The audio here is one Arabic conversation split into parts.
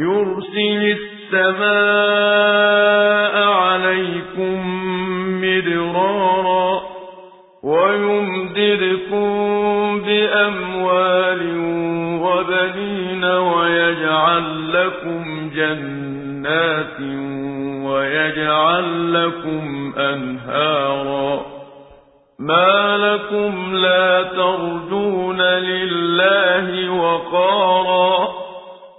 يرسل السماء عليكم مدرارا ويمددكم بأموال وبنين ويجعل لكم جنات ويجعل لكم أنهارا ما لكم لا ترجون لله وقارا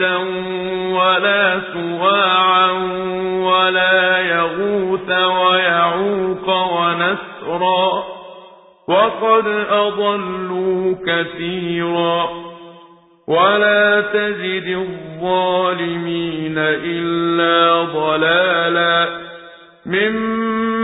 ودا ولا سواعا ولا يغوث ويعوق ونسرا وقد أضلوا كثيرا ولا تزد الظالمين إلا ضلالا مما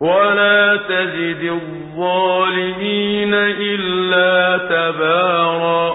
ولا تزد الظالمين إلا تبارا